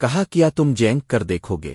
کہا کیا تم جینک کر دیکھو گے؟